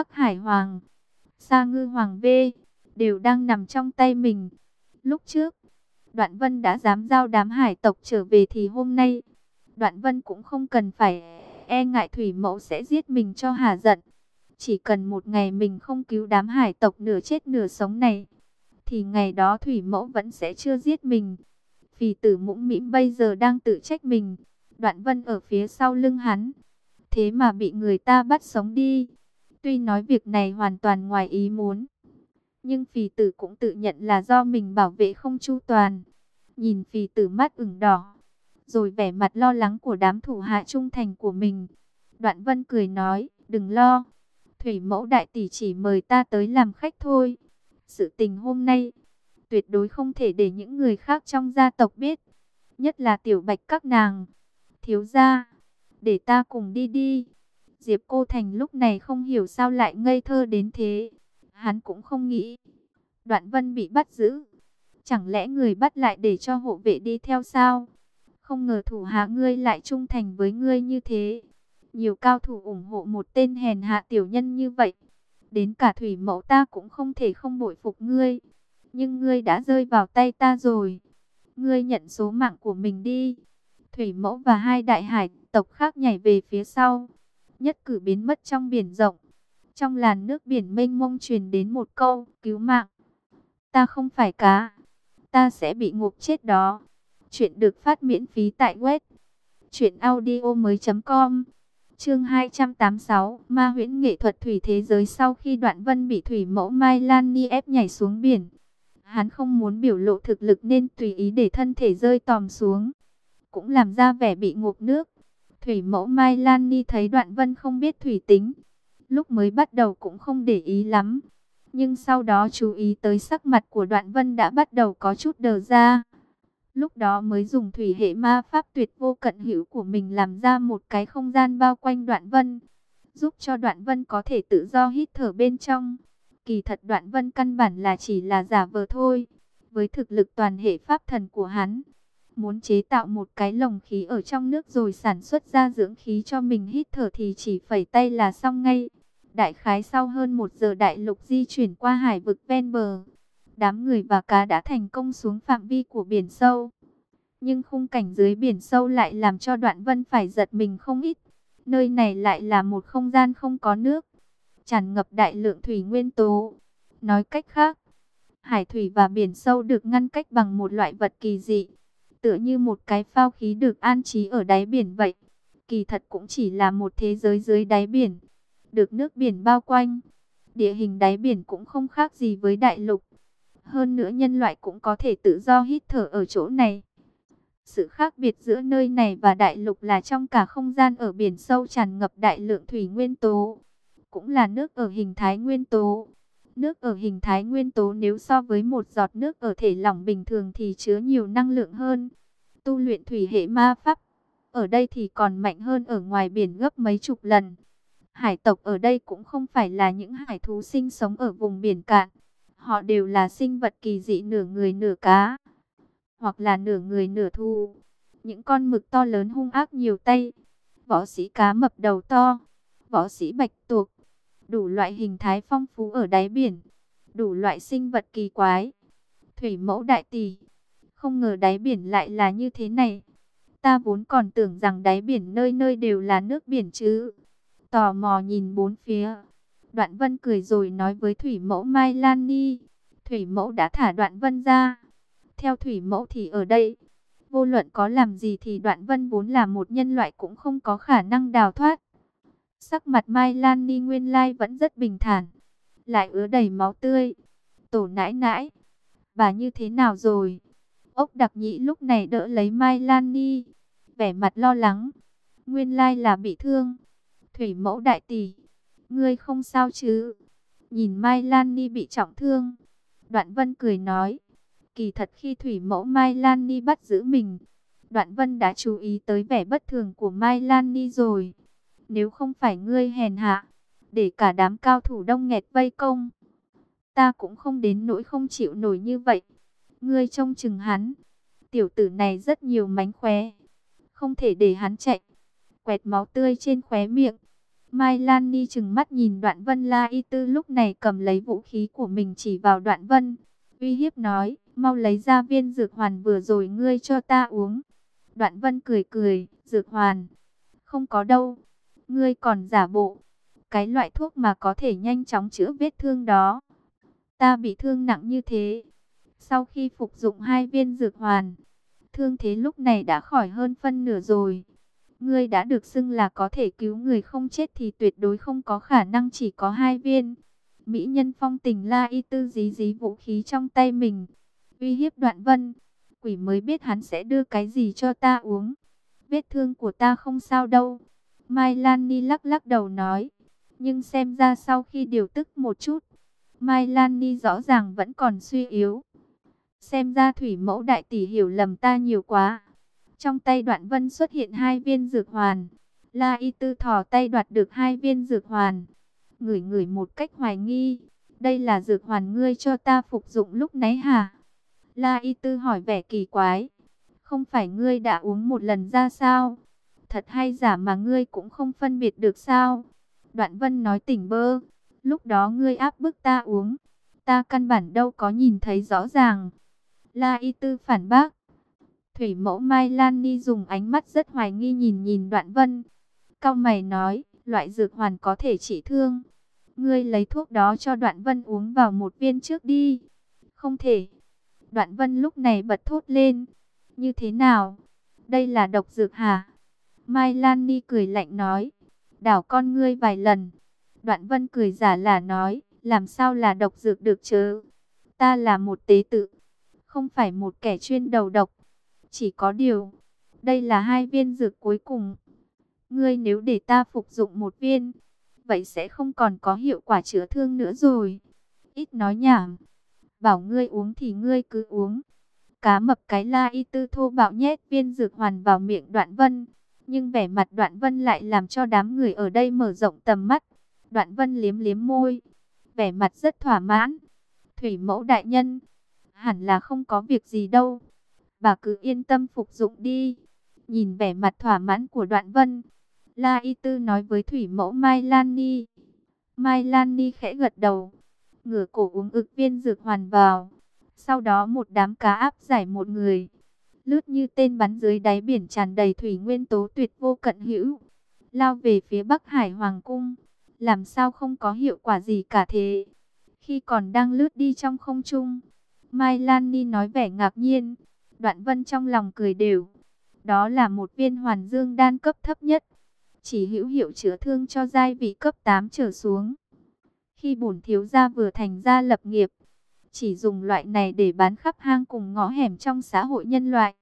Bắc Hải Hoàng, Sa Ngư Hoàng V, đều đang nằm trong tay mình. Lúc trước, Đoạn Vân đã dám giao đám hải tộc trở về thì hôm nay, Đoạn Vân cũng không cần phải e ngại Thủy Mẫu sẽ giết mình cho hà giận. Chỉ cần một ngày mình không cứu đám hải tộc nửa chết nửa sống này, thì ngày đó Thủy Mẫu vẫn sẽ chưa giết mình. Vì tử mũm mĩm bây giờ đang tự trách mình. Đoạn Vân ở phía sau lưng hắn. Thế mà bị người ta bắt sống đi. Tuy nói việc này hoàn toàn ngoài ý muốn. Nhưng phì tử cũng tự nhận là do mình bảo vệ không chu toàn. Nhìn phì tử mắt ửng đỏ. Rồi vẻ mặt lo lắng của đám thủ hạ trung thành của mình. Đoạn Vân cười nói, đừng lo. Thủy mẫu đại tỷ chỉ mời ta tới làm khách thôi. Sự tình hôm nay, tuyệt đối không thể để những người khác trong gia tộc biết. Nhất là tiểu bạch các nàng. Thiếu gia, để ta cùng đi đi. Diệp Cô Thành lúc này không hiểu sao lại ngây thơ đến thế. Hắn cũng không nghĩ. Đoạn vân bị bắt giữ. Chẳng lẽ người bắt lại để cho hộ vệ đi theo sao? Không ngờ thủ hạ ngươi lại trung thành với ngươi như thế. Nhiều cao thủ ủng hộ một tên hèn hạ tiểu nhân như vậy. Đến cả thủy mẫu ta cũng không thể không bội phục ngươi. Nhưng ngươi đã rơi vào tay ta rồi. Ngươi nhận số mạng của mình đi. Thủy mẫu và hai đại hải tộc khác nhảy về phía sau. Nhất cử biến mất trong biển rộng. Trong làn nước biển mênh mông truyền đến một câu cứu mạng. Ta không phải cá. Ta sẽ bị ngục chết đó. Chuyện được phát miễn phí tại web. Chuyện audio mới.com Chương 286, Ma huyễn nghệ thuật thủy thế giới sau khi Đoạn Vân bị thủy mẫu Mai Lan Ni ép nhảy xuống biển. Hắn không muốn biểu lộ thực lực nên tùy ý để thân thể rơi tòm xuống. Cũng làm ra vẻ bị ngộp nước. Thủy mẫu Mai Lan Ni thấy Đoạn Vân không biết thủy tính. Lúc mới bắt đầu cũng không để ý lắm. Nhưng sau đó chú ý tới sắc mặt của Đoạn Vân đã bắt đầu có chút đờ ra. Lúc đó mới dùng thủy hệ ma pháp tuyệt vô cận hữu của mình làm ra một cái không gian bao quanh đoạn vân. Giúp cho đoạn vân có thể tự do hít thở bên trong. Kỳ thật đoạn vân căn bản là chỉ là giả vờ thôi. Với thực lực toàn hệ pháp thần của hắn. Muốn chế tạo một cái lồng khí ở trong nước rồi sản xuất ra dưỡng khí cho mình hít thở thì chỉ phẩy tay là xong ngay. Đại khái sau hơn một giờ đại lục di chuyển qua hải vực ven bờ đám người và cá đã thành công xuống phạm vi của biển sâu. Nhưng khung cảnh dưới biển sâu lại làm cho đoạn vân phải giật mình không ít. Nơi này lại là một không gian không có nước, tràn ngập đại lượng thủy nguyên tố. Nói cách khác, hải thủy và biển sâu được ngăn cách bằng một loại vật kỳ dị, tựa như một cái phao khí được an trí ở đáy biển vậy. Kỳ thật cũng chỉ là một thế giới dưới đáy biển, được nước biển bao quanh. Địa hình đáy biển cũng không khác gì với đại lục. Hơn nữa nhân loại cũng có thể tự do hít thở ở chỗ này. Sự khác biệt giữa nơi này và đại lục là trong cả không gian ở biển sâu tràn ngập đại lượng thủy nguyên tố. Cũng là nước ở hình thái nguyên tố. Nước ở hình thái nguyên tố nếu so với một giọt nước ở thể lỏng bình thường thì chứa nhiều năng lượng hơn. Tu luyện thủy hệ ma pháp. Ở đây thì còn mạnh hơn ở ngoài biển gấp mấy chục lần. Hải tộc ở đây cũng không phải là những hải thú sinh sống ở vùng biển cạn Họ đều là sinh vật kỳ dị nửa người nửa cá, hoặc là nửa người nửa thu. Những con mực to lớn hung ác nhiều tay, võ sĩ cá mập đầu to, võ sĩ bạch tuộc, đủ loại hình thái phong phú ở đáy biển, đủ loại sinh vật kỳ quái. Thủy mẫu đại tỷ, không ngờ đáy biển lại là như thế này. Ta vốn còn tưởng rằng đáy biển nơi nơi đều là nước biển chứ. Tò mò nhìn bốn phía, Đoạn Vân cười rồi nói với Thủy Mẫu Mai Lan Ni. Thủy Mẫu đã thả Đoạn Vân ra. Theo Thủy Mẫu thì ở đây, vô luận có làm gì thì Đoạn Vân vốn là một nhân loại cũng không có khả năng đào thoát. Sắc mặt Mai Lan Ni nguyên lai vẫn rất bình thản, lại ứa đầy máu tươi. Tổ nãi nãi, bà như thế nào rồi? Ốc đặc nhĩ lúc này đỡ lấy Mai Lan Ni, vẻ mặt lo lắng. Nguyên lai là bị thương. Thủy mẫu đại tỷ, Ngươi không sao chứ? Nhìn Mai Lan Ni bị trọng thương. Đoạn Vân cười nói. Kỳ thật khi Thủy Mẫu Mai Lan Ni bắt giữ mình. Đoạn Vân đã chú ý tới vẻ bất thường của Mai Lan Ni rồi. Nếu không phải ngươi hèn hạ. Để cả đám cao thủ đông nghẹt vây công. Ta cũng không đến nỗi không chịu nổi như vậy. Ngươi trông chừng hắn. Tiểu tử này rất nhiều mánh khóe. Không thể để hắn chạy. Quẹt máu tươi trên khóe miệng Mai Lan Ni chừng mắt nhìn Đoạn Vân La Y Tư lúc này cầm lấy vũ khí của mình chỉ vào Đoạn Vân. Uy hiếp nói, mau lấy ra viên dược hoàn vừa rồi ngươi cho ta uống. Đoạn Vân cười cười, dược hoàn. Không có đâu, ngươi còn giả bộ. Cái loại thuốc mà có thể nhanh chóng chữa vết thương đó. Ta bị thương nặng như thế. Sau khi phục dụng hai viên dược hoàn, thương thế lúc này đã khỏi hơn phân nửa rồi. Ngươi đã được xưng là có thể cứu người không chết thì tuyệt đối không có khả năng chỉ có hai viên. Mỹ nhân phong tình la y tư dí dí vũ khí trong tay mình. Uy hiếp đoạn vân. Quỷ mới biết hắn sẽ đưa cái gì cho ta uống. Vết thương của ta không sao đâu. Mai Lan Ni lắc lắc đầu nói. Nhưng xem ra sau khi điều tức một chút. Mai Lan Ni rõ ràng vẫn còn suy yếu. Xem ra thủy mẫu đại tỷ hiểu lầm ta nhiều quá. Trong tay đoạn vân xuất hiện hai viên dược hoàn. La y tư thò tay đoạt được hai viên dược hoàn. Ngửi ngửi một cách hoài nghi. Đây là dược hoàn ngươi cho ta phục dụng lúc nãy hả? La y tư hỏi vẻ kỳ quái. Không phải ngươi đã uống một lần ra sao? Thật hay giả mà ngươi cũng không phân biệt được sao? Đoạn vân nói tỉnh bơ. Lúc đó ngươi áp bức ta uống. Ta căn bản đâu có nhìn thấy rõ ràng. La y tư phản bác. Thủy mẫu Mai Lan Ni dùng ánh mắt rất hoài nghi nhìn nhìn đoạn vân. Cao mày nói, loại dược hoàn có thể trị thương. Ngươi lấy thuốc đó cho đoạn vân uống vào một viên trước đi. Không thể. Đoạn vân lúc này bật thốt lên. Như thế nào? Đây là độc dược hả? Mai Lan Ni cười lạnh nói. Đảo con ngươi vài lần. Đoạn vân cười giả là nói. Làm sao là độc dược được chứ? Ta là một tế tự. Không phải một kẻ chuyên đầu độc. Chỉ có điều, đây là hai viên dược cuối cùng. Ngươi nếu để ta phục dụng một viên, vậy sẽ không còn có hiệu quả chữa thương nữa rồi. Ít nói nhảm, bảo ngươi uống thì ngươi cứ uống. Cá mập cái la y tư thô bạo nhét viên dược hoàn vào miệng đoạn vân. Nhưng vẻ mặt đoạn vân lại làm cho đám người ở đây mở rộng tầm mắt. Đoạn vân liếm liếm môi, vẻ mặt rất thỏa mãn. Thủy mẫu đại nhân, hẳn là không có việc gì đâu bà cứ yên tâm phục dụng đi. Nhìn vẻ mặt thỏa mãn của đoạn vân, La Y Tư nói với thủy mẫu Mai Lan Ni. Mai Lan Ni khẽ gật đầu, ngửa cổ uống ực viên dược hoàn vào. Sau đó một đám cá áp giải một người, lướt như tên bắn dưới đáy biển tràn đầy thủy nguyên tố tuyệt vô cận hữu, lao về phía Bắc Hải Hoàng Cung. Làm sao không có hiệu quả gì cả thế? Khi còn đang lướt đi trong không trung, Mai Lan Ni nói vẻ ngạc nhiên. Đoạn vân trong lòng cười đều. Đó là một viên hoàn dương đan cấp thấp nhất. Chỉ hữu hiệu chữa thương cho giai vị cấp 8 trở xuống. Khi bổn thiếu gia vừa thành gia lập nghiệp, chỉ dùng loại này để bán khắp hang cùng ngõ hẻm trong xã hội nhân loại.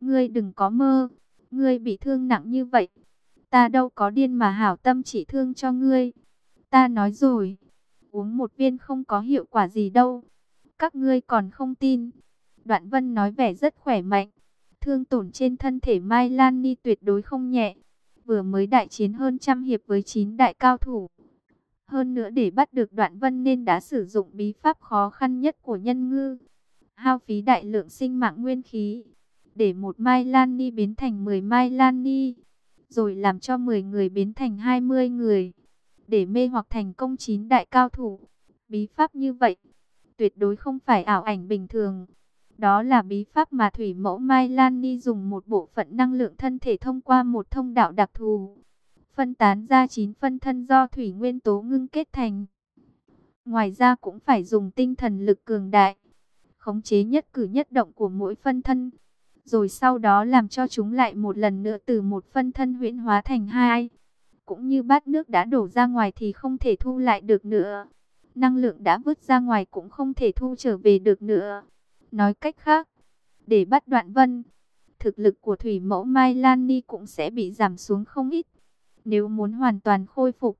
Ngươi đừng có mơ, ngươi bị thương nặng như vậy. Ta đâu có điên mà hảo tâm chỉ thương cho ngươi. Ta nói rồi, uống một viên không có hiệu quả gì đâu. Các ngươi còn không tin. Đoạn Vân nói vẻ rất khỏe mạnh. Thương tổn trên thân thể Mai Lan Ni tuyệt đối không nhẹ. Vừa mới đại chiến hơn trăm hiệp với chín đại cao thủ. Hơn nữa để bắt được Đoạn Vân nên đã sử dụng bí pháp khó khăn nhất của nhân ngư. Hao phí đại lượng sinh mạng nguyên khí. Để một Mai Lan Ni biến thành 10 Mai Lan Ni. Rồi làm cho 10 người biến thành 20 người. Để mê hoặc thành công chín đại cao thủ. Bí pháp như vậy tuyệt đối không phải ảo ảnh bình thường. Đó là bí pháp mà thủy mẫu Mai Lan Ni dùng một bộ phận năng lượng thân thể thông qua một thông đạo đặc thù. Phân tán ra 9 phân thân do thủy nguyên tố ngưng kết thành. Ngoài ra cũng phải dùng tinh thần lực cường đại. Khống chế nhất cử nhất động của mỗi phân thân. Rồi sau đó làm cho chúng lại một lần nữa từ một phân thân huyễn hóa thành hai. Cũng như bát nước đã đổ ra ngoài thì không thể thu lại được nữa. Năng lượng đã vứt ra ngoài cũng không thể thu trở về được nữa. Nói cách khác, để bắt đoạn vân, thực lực của thủy mẫu Mai Lan Ni cũng sẽ bị giảm xuống không ít. Nếu muốn hoàn toàn khôi phục,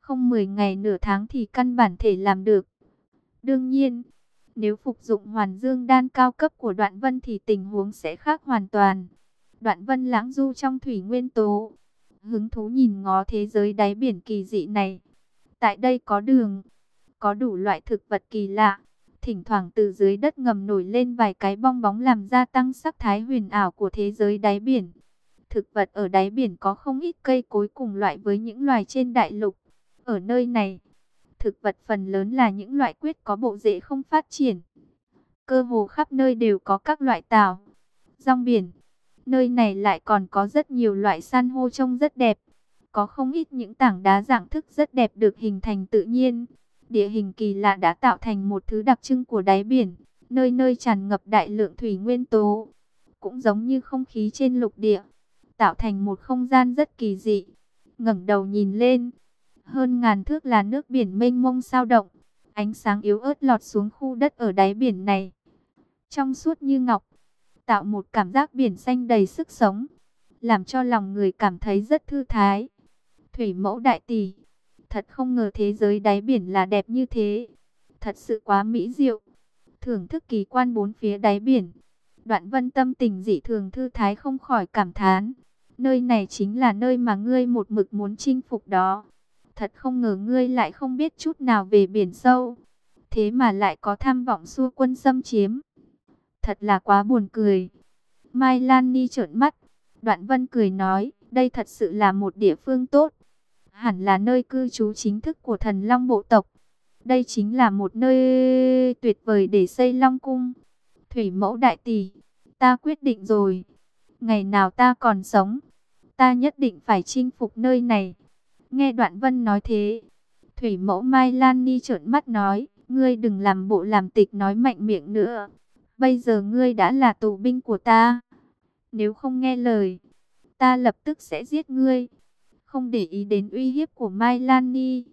không 10 ngày nửa tháng thì căn bản thể làm được. Đương nhiên, nếu phục dụng hoàn dương đan cao cấp của đoạn vân thì tình huống sẽ khác hoàn toàn. Đoạn vân lãng du trong thủy nguyên tố, hứng thú nhìn ngó thế giới đáy biển kỳ dị này. Tại đây có đường, có đủ loại thực vật kỳ lạ, Thỉnh thoảng từ dưới đất ngầm nổi lên vài cái bong bóng làm gia tăng sắc thái huyền ảo của thế giới đáy biển. Thực vật ở đáy biển có không ít cây cối cùng loại với những loài trên đại lục. Ở nơi này, thực vật phần lớn là những loại quyết có bộ rễ không phát triển. Cơ hồ khắp nơi đều có các loại tảo, rong biển. Nơi này lại còn có rất nhiều loại san hô trông rất đẹp. Có không ít những tảng đá dạng thức rất đẹp được hình thành tự nhiên. Địa hình kỳ lạ đã tạo thành một thứ đặc trưng của đáy biển, nơi nơi tràn ngập đại lượng thủy nguyên tố. Cũng giống như không khí trên lục địa, tạo thành một không gian rất kỳ dị. ngẩng đầu nhìn lên, hơn ngàn thước là nước biển mênh mông sao động. Ánh sáng yếu ớt lọt xuống khu đất ở đáy biển này. Trong suốt như ngọc, tạo một cảm giác biển xanh đầy sức sống. Làm cho lòng người cảm thấy rất thư thái. Thủy mẫu đại tỷ. Thật không ngờ thế giới đáy biển là đẹp như thế. Thật sự quá mỹ diệu. Thưởng thức kỳ quan bốn phía đáy biển. Đoạn vân tâm tình dị thường thư thái không khỏi cảm thán. Nơi này chính là nơi mà ngươi một mực muốn chinh phục đó. Thật không ngờ ngươi lại không biết chút nào về biển sâu. Thế mà lại có tham vọng xua quân xâm chiếm. Thật là quá buồn cười. Mai Lan Ni trợn mắt. Đoạn vân cười nói, đây thật sự là một địa phương tốt. Hẳn là nơi cư trú chính thức của thần Long bộ tộc. Đây chính là một nơi tuyệt vời để xây Long Cung. Thủy mẫu đại tỷ, ta quyết định rồi. Ngày nào ta còn sống, ta nhất định phải chinh phục nơi này. Nghe Đoạn Vân nói thế, Thủy mẫu Mai Lan Ni trợn mắt nói, ngươi đừng làm bộ làm tịch nói mạnh miệng nữa. Bây giờ ngươi đã là tù binh của ta. Nếu không nghe lời, ta lập tức sẽ giết ngươi. Không để ý đến uy hiếp của Mai Lan Ni.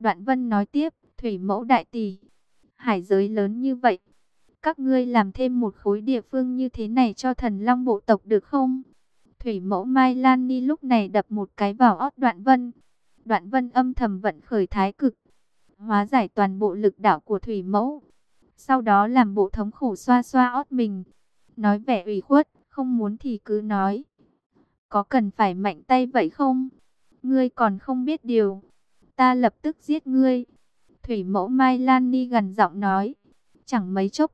Đoạn Vân nói tiếp, Thủy mẫu đại tỷ, hải giới lớn như vậy. Các ngươi làm thêm một khối địa phương như thế này cho thần long bộ tộc được không? Thủy mẫu Mai Lan Ni lúc này đập một cái vào ót đoạn vân. Đoạn vân âm thầm vận khởi thái cực. Hóa giải toàn bộ lực đảo của thủy mẫu. Sau đó làm bộ thống khổ xoa xoa ót mình. Nói vẻ ủy khuất, không muốn thì cứ nói. Có cần phải mạnh tay vậy không? Ngươi còn không biết điều. Ta lập tức giết ngươi. Thủy mẫu Mai Lan Ni gần giọng nói. Chẳng mấy chốc,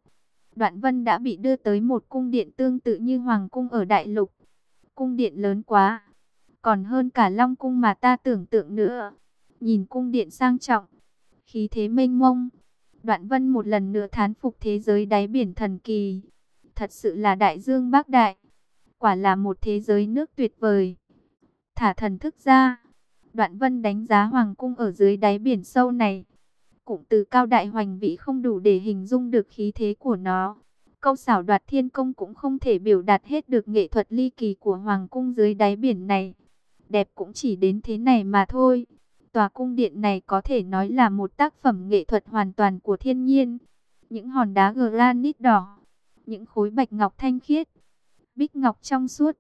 Đoạn Vân đã bị đưa tới một cung điện tương tự như Hoàng cung ở Đại Lục. Cung điện lớn quá, còn hơn cả Long cung mà ta tưởng tượng nữa. Nhìn cung điện sang trọng, khí thế mênh mông. Đoạn Vân một lần nữa thán phục thế giới đáy biển thần kỳ. Thật sự là đại dương bác đại. Quả là một thế giới nước tuyệt vời. Thả thần thức ra. Đoạn Vân đánh giá Hoàng cung ở dưới đáy biển sâu này Cụm từ cao đại hoành vĩ không đủ để hình dung được khí thế của nó. Câu xảo đoạt thiên công cũng không thể biểu đạt hết được nghệ thuật ly kỳ của hoàng cung dưới đáy biển này. Đẹp cũng chỉ đến thế này mà thôi. Tòa cung điện này có thể nói là một tác phẩm nghệ thuật hoàn toàn của thiên nhiên. Những hòn đá granite đỏ, những khối bạch ngọc thanh khiết, bích ngọc trong suốt,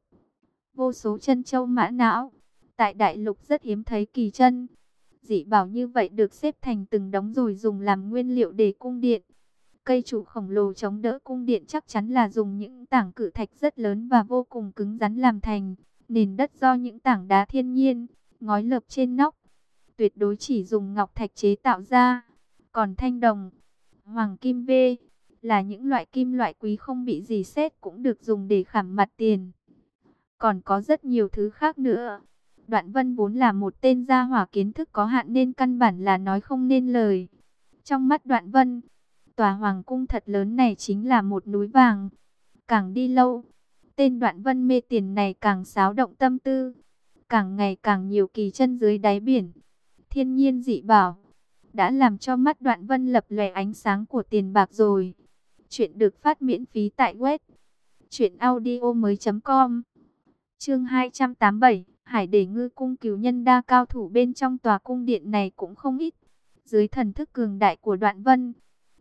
vô số chân châu mã não. Tại đại lục rất hiếm thấy kỳ chân dị bảo như vậy được xếp thành từng đống rồi dùng làm nguyên liệu để cung điện. Cây trụ khổng lồ chống đỡ cung điện chắc chắn là dùng những tảng cự thạch rất lớn và vô cùng cứng rắn làm thành. Nền đất do những tảng đá thiên nhiên, ngói lợp trên nóc. Tuyệt đối chỉ dùng ngọc thạch chế tạo ra. Còn thanh đồng, hoàng kim V là những loại kim loại quý không bị gì xét cũng được dùng để khảm mặt tiền. Còn có rất nhiều thứ khác nữa. Đoạn Vân vốn là một tên gia hỏa kiến thức có hạn nên căn bản là nói không nên lời. Trong mắt Đoạn Vân, tòa hoàng cung thật lớn này chính là một núi vàng. Càng đi lâu, tên Đoạn Vân mê tiền này càng xáo động tâm tư. Càng ngày càng nhiều kỳ chân dưới đáy biển. Thiên nhiên dị bảo, đã làm cho mắt Đoạn Vân lập lòe ánh sáng của tiền bạc rồi. Chuyện được phát miễn phí tại web chuyện audio mới.com Chương 287 Hải để ngư cung cứu nhân đa cao thủ bên trong tòa cung điện này cũng không ít. Dưới thần thức cường đại của đoạn vân,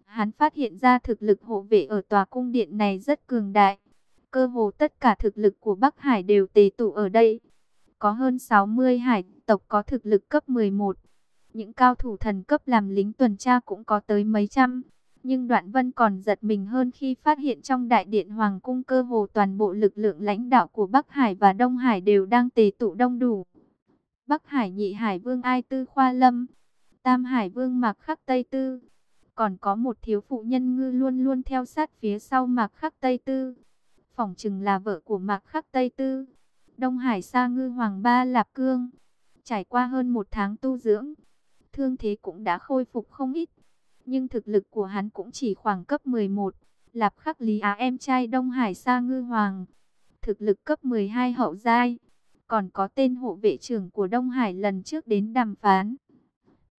hắn phát hiện ra thực lực hộ vệ ở tòa cung điện này rất cường đại. Cơ hồ tất cả thực lực của Bắc Hải đều tề tụ ở đây. Có hơn 60 hải tộc có thực lực cấp 11. Những cao thủ thần cấp làm lính tuần tra cũng có tới mấy trăm. Nhưng Đoạn Vân còn giật mình hơn khi phát hiện trong đại điện Hoàng cung cơ hồ toàn bộ lực lượng lãnh đạo của Bắc Hải và Đông Hải đều đang tề tụ đông đủ. Bắc Hải nhị Hải Vương Ai Tư Khoa Lâm, Tam Hải Vương Mạc Khắc Tây Tư. Còn có một thiếu phụ nhân ngư luôn luôn theo sát phía sau Mạc Khắc Tây Tư. Phỏng chừng là vợ của Mạc Khắc Tây Tư. Đông Hải Sa Ngư Hoàng Ba Lạp Cương. Trải qua hơn một tháng tu dưỡng, thương thế cũng đã khôi phục không ít. Nhưng thực lực của hắn cũng chỉ khoảng cấp 11. Lạp Khắc Lý Á em trai Đông Hải Sa Ngư Hoàng. Thực lực cấp 12 hậu giai. Còn có tên hộ vệ trưởng của Đông Hải lần trước đến đàm phán.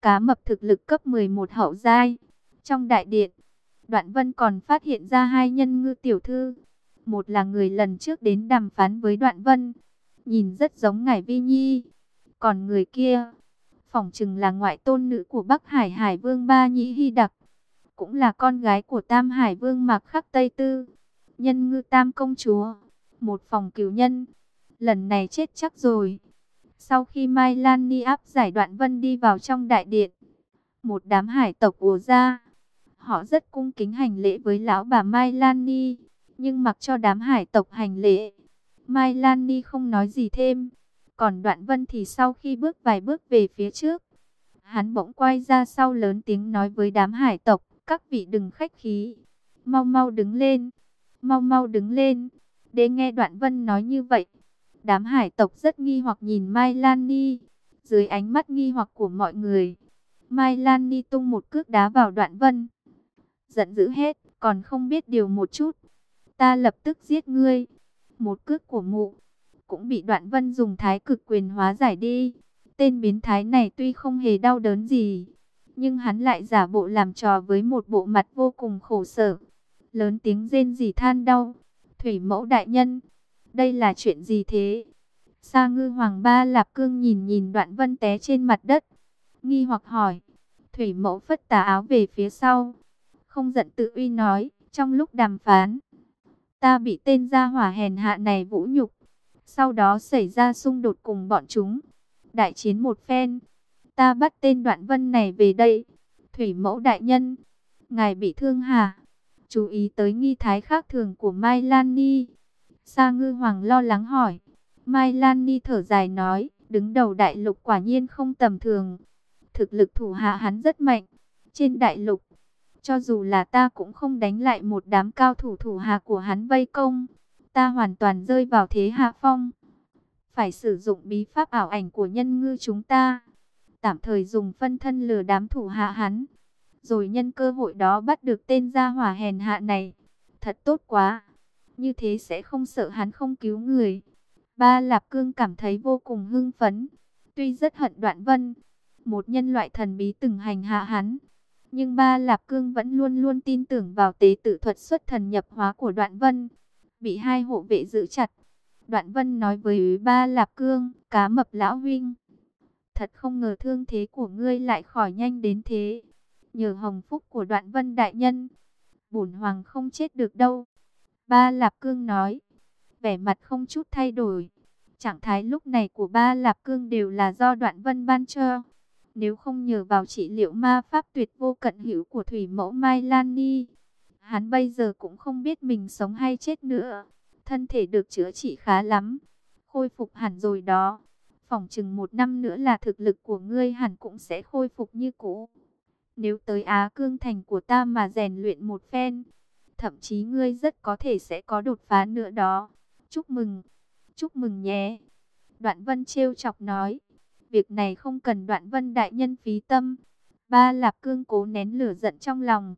Cá mập thực lực cấp 11 hậu giai. Trong đại điện, Đoạn Vân còn phát hiện ra hai nhân ngư tiểu thư. Một là người lần trước đến đàm phán với Đoạn Vân. Nhìn rất giống Ngải Vi Nhi. Còn người kia, phỏng chừng là ngoại tôn nữ của Bắc Hải Hải Vương Ba Nhĩ Hy Đặc. Cũng là con gái của Tam Hải Vương Mạc Khắc Tây Tư. Nhân ngư Tam Công Chúa. Một phòng cửu nhân. Lần này chết chắc rồi. Sau khi Mai Lan Ni áp giải đoạn vân đi vào trong đại điện. Một đám hải tộc ùa ra. Họ rất cung kính hành lễ với lão bà Mai Lan Ni. Nhưng mặc cho đám hải tộc hành lễ. Mai Lan Ni không nói gì thêm. Còn đoạn vân thì sau khi bước vài bước về phía trước. Hắn bỗng quay ra sau lớn tiếng nói với đám hải tộc. Các vị đừng khách khí. Mau mau đứng lên. Mau mau đứng lên. Để nghe đoạn vân nói như vậy. Đám hải tộc rất nghi hoặc nhìn Mai Lan Ni. Dưới ánh mắt nghi hoặc của mọi người. Mai Lan Ni tung một cước đá vào đoạn vân. Giận dữ hết, còn không biết điều một chút. Ta lập tức giết ngươi. Một cước của mụ. Cũng bị đoạn vân dùng thái cực quyền hóa giải đi. Tên biến thái này tuy không hề đau đớn gì. Nhưng hắn lại giả bộ làm trò với một bộ mặt vô cùng khổ sở. Lớn tiếng rên rỉ than đau. Thủy mẫu đại nhân. Đây là chuyện gì thế? Sa ngư hoàng ba lạp cương nhìn nhìn đoạn vân té trên mặt đất. Nghi hoặc hỏi. Thủy mẫu phất tà áo về phía sau. Không giận tự uy nói. Trong lúc đàm phán. Ta bị tên gia hỏa hèn hạ này vũ nhục. Sau đó xảy ra xung đột cùng bọn chúng. Đại chiến một phen. Ta bắt tên đoạn vân này về đây. Thủy mẫu đại nhân. Ngài bị thương hả? Chú ý tới nghi thái khác thường của Mai Lan Ni. Sa ngư hoàng lo lắng hỏi. Mai Lan Ni thở dài nói, đứng đầu đại lục quả nhiên không tầm thường. Thực lực thủ hạ hắn rất mạnh. Trên đại lục, cho dù là ta cũng không đánh lại một đám cao thủ thủ hạ của hắn vây công. Ta hoàn toàn rơi vào thế hạ phong. Phải sử dụng bí pháp ảo ảnh của nhân ngư chúng ta. Tạm thời dùng phân thân lừa đám thủ hạ hắn. Rồi nhân cơ hội đó bắt được tên gia hỏa hèn hạ này. Thật tốt quá. Như thế sẽ không sợ hắn không cứu người. Ba Lạp Cương cảm thấy vô cùng hưng phấn. Tuy rất hận đoạn vân, một nhân loại thần bí từng hành hạ hắn. Nhưng ba Lạp Cương vẫn luôn luôn tin tưởng vào tế tự thuật xuất thần nhập hóa của đoạn vân. Bị hai hộ vệ giữ chặt. Đoạn vân nói với ba Lạp Cương, cá mập lão huynh. Thật không ngờ thương thế của ngươi lại khỏi nhanh đến thế. Nhờ hồng phúc của đoạn vân đại nhân. Bổn hoàng không chết được đâu. Ba Lạp Cương nói, vẻ mặt không chút thay đổi. Trạng thái lúc này của ba Lạp Cương đều là do đoạn vân ban cho. Nếu không nhờ vào trị liệu ma pháp tuyệt vô cận hữu của Thủy Mẫu Mai Lan Ni, hắn bây giờ cũng không biết mình sống hay chết nữa. Thân thể được chữa trị khá lắm, khôi phục hẳn rồi đó. Phòng chừng một năm nữa là thực lực của ngươi hẳn cũng sẽ khôi phục như cũ. Nếu tới Á Cương Thành của ta mà rèn luyện một phen, Thậm chí ngươi rất có thể sẽ có đột phá nữa đó. Chúc mừng, chúc mừng nhé. Đoạn vân trêu chọc nói. Việc này không cần đoạn vân đại nhân phí tâm. Ba lạp cương cố nén lửa giận trong lòng.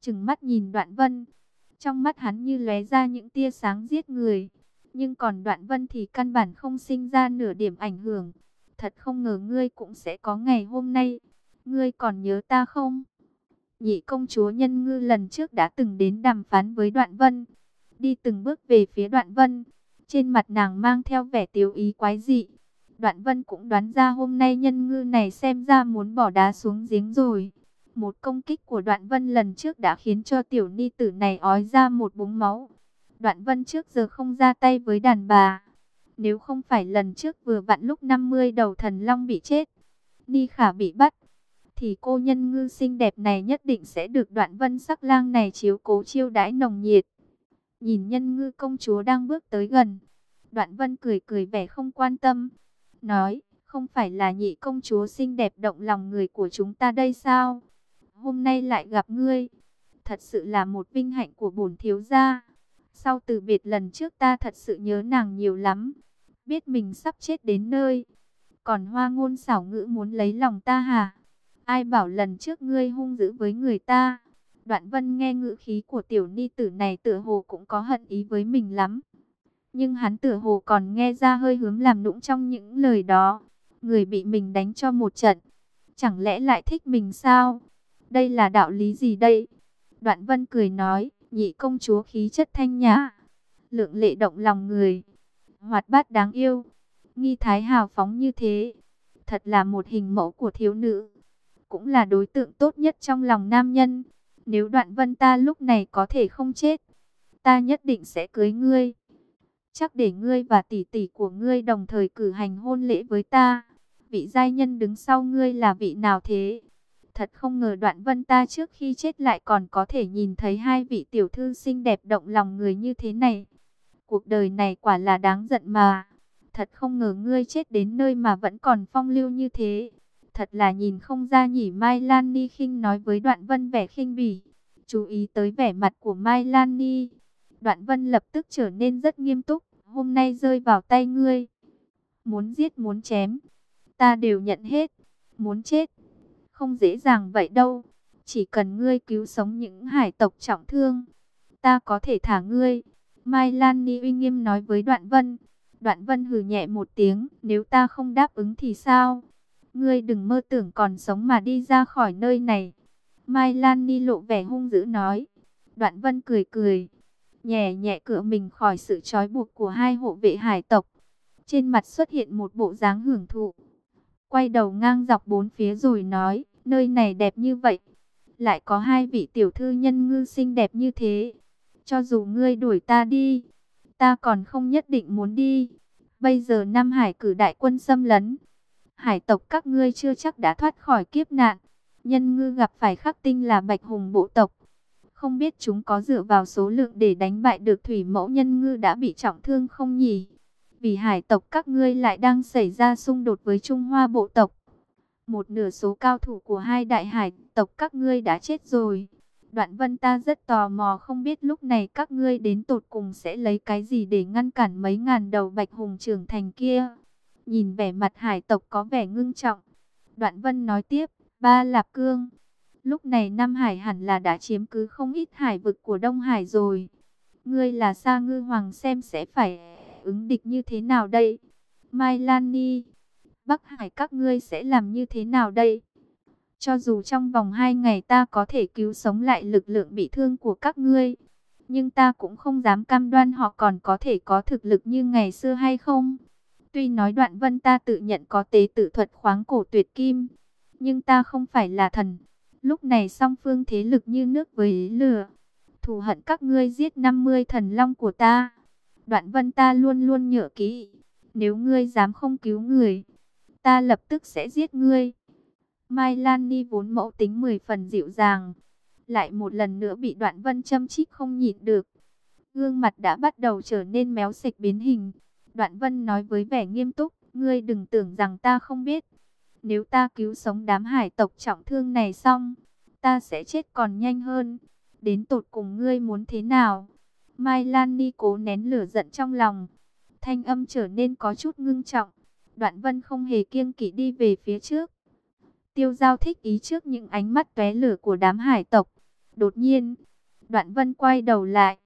Chừng mắt nhìn đoạn vân. Trong mắt hắn như lóe ra những tia sáng giết người. Nhưng còn đoạn vân thì căn bản không sinh ra nửa điểm ảnh hưởng. Thật không ngờ ngươi cũng sẽ có ngày hôm nay. Ngươi còn nhớ ta không? Nhị công chúa Nhân Ngư lần trước đã từng đến đàm phán với Đoạn Vân. Đi từng bước về phía Đoạn Vân. Trên mặt nàng mang theo vẻ tiếu ý quái dị. Đoạn Vân cũng đoán ra hôm nay Nhân Ngư này xem ra muốn bỏ đá xuống giếng rồi. Một công kích của Đoạn Vân lần trước đã khiến cho tiểu ni tử này ói ra một búng máu. Đoạn Vân trước giờ không ra tay với đàn bà. Nếu không phải lần trước vừa vặn lúc 50 đầu thần long bị chết, Ni Khả bị bắt, thì cô nhân ngư xinh đẹp này nhất định sẽ được đoạn vân sắc lang này chiếu cố chiêu đãi nồng nhiệt. Nhìn nhân ngư công chúa đang bước tới gần, đoạn vân cười cười vẻ không quan tâm, nói, không phải là nhị công chúa xinh đẹp động lòng người của chúng ta đây sao? Hôm nay lại gặp ngươi, thật sự là một vinh hạnh của bổn thiếu gia. Sau từ biệt lần trước ta thật sự nhớ nàng nhiều lắm. biết mình sắp chết đến nơi. Còn hoa ngôn xảo ngữ muốn lấy lòng ta hả? Ai bảo lần trước ngươi hung dữ với người ta? Đoạn vân nghe ngữ khí của tiểu ni tử này tựa hồ cũng có hận ý với mình lắm. Nhưng hắn tựa hồ còn nghe ra hơi hướng làm nũng trong những lời đó. Người bị mình đánh cho một trận. Chẳng lẽ lại thích mình sao? Đây là đạo lý gì đây? Đoạn vân cười nói, nhị công chúa khí chất thanh nhã. Lượng lệ động lòng người. Hoạt bát đáng yêu. Nghi thái hào phóng như thế. Thật là một hình mẫu của thiếu nữ. Cũng là đối tượng tốt nhất trong lòng nam nhân. Nếu đoạn vân ta lúc này có thể không chết. Ta nhất định sẽ cưới ngươi. Chắc để ngươi và tỷ tỷ của ngươi đồng thời cử hành hôn lễ với ta. Vị giai nhân đứng sau ngươi là vị nào thế? Thật không ngờ đoạn vân ta trước khi chết lại còn có thể nhìn thấy hai vị tiểu thư xinh đẹp động lòng người như thế này. Cuộc đời này quả là đáng giận mà. Thật không ngờ ngươi chết đến nơi mà vẫn còn phong lưu như thế. Thật là nhìn không ra nhỉ Mai Lan Ni khinh nói với đoạn vân vẻ khinh bỉ. Chú ý tới vẻ mặt của Mai Lan Ni. Đoạn vân lập tức trở nên rất nghiêm túc. Hôm nay rơi vào tay ngươi. Muốn giết, muốn chém. Ta đều nhận hết. Muốn chết. Không dễ dàng vậy đâu. Chỉ cần ngươi cứu sống những hải tộc trọng thương. Ta có thể thả ngươi. Mai Lan Ni uy nghiêm nói với Đoạn Vân. Đoạn Vân hừ nhẹ một tiếng. Nếu ta không đáp ứng thì sao? Ngươi đừng mơ tưởng còn sống mà đi ra khỏi nơi này. Mai Lan Ni lộ vẻ hung dữ nói. Đoạn Vân cười cười nhẹ nhẹ cựa mình khỏi sự trói buộc của hai hộ vệ hải tộc. Trên mặt xuất hiện một bộ dáng hưởng thụ. Quay đầu ngang dọc bốn phía rồi nói, nơi này đẹp như vậy. Lại có hai vị tiểu thư nhân ngư xinh đẹp như thế. Cho dù ngươi đuổi ta đi, ta còn không nhất định muốn đi. Bây giờ Nam Hải cử đại quân xâm lấn. Hải tộc các ngươi chưa chắc đã thoát khỏi kiếp nạn. Nhân ngư gặp phải khắc tinh là bạch hùng bộ tộc. Không biết chúng có dựa vào số lượng để đánh bại được thủy mẫu nhân ngư đã bị trọng thương không nhỉ? Vì hải tộc các ngươi lại đang xảy ra xung đột với Trung Hoa bộ tộc. Một nửa số cao thủ của hai đại hải tộc các ngươi đã chết rồi. Đoạn vân ta rất tò mò không biết lúc này các ngươi đến tột cùng sẽ lấy cái gì để ngăn cản mấy ngàn đầu bạch hùng trưởng thành kia. Nhìn vẻ mặt hải tộc có vẻ ngưng trọng. Đoạn vân nói tiếp, ba lạp cương. Lúc này Nam Hải hẳn là đã chiếm cứ không ít hải vực của Đông Hải rồi. Ngươi là Sa Ngư Hoàng xem sẽ phải ứng địch như thế nào đây? Mai Lan Ni, Bắc Hải các ngươi sẽ làm như thế nào đây? Cho dù trong vòng hai ngày ta có thể cứu sống lại lực lượng bị thương của các ngươi, nhưng ta cũng không dám cam đoan họ còn có thể có thực lực như ngày xưa hay không. Tuy nói đoạn vân ta tự nhận có tế tự thuật khoáng cổ tuyệt kim, nhưng ta không phải là thần. Lúc này song phương thế lực như nước với lửa. Thù hận các ngươi giết 50 thần long của ta. Đoạn vân ta luôn luôn nhớ kỹ. Nếu ngươi dám không cứu người, ta lập tức sẽ giết ngươi. Mai Lan Ni vốn mẫu tính 10 phần dịu dàng. Lại một lần nữa bị đoạn vân châm chích không nhịn được. Gương mặt đã bắt đầu trở nên méo sạch biến hình. Đoạn vân nói với vẻ nghiêm túc. Ngươi đừng tưởng rằng ta không biết. Nếu ta cứu sống đám hải tộc trọng thương này xong, ta sẽ chết còn nhanh hơn. Đến tột cùng ngươi muốn thế nào? Mai Lan Ni cố nén lửa giận trong lòng. Thanh âm trở nên có chút ngưng trọng. Đoạn vân không hề kiêng kỵ đi về phía trước. Tiêu giao thích ý trước những ánh mắt tóe lửa của đám hải tộc. Đột nhiên, đoạn vân quay đầu lại.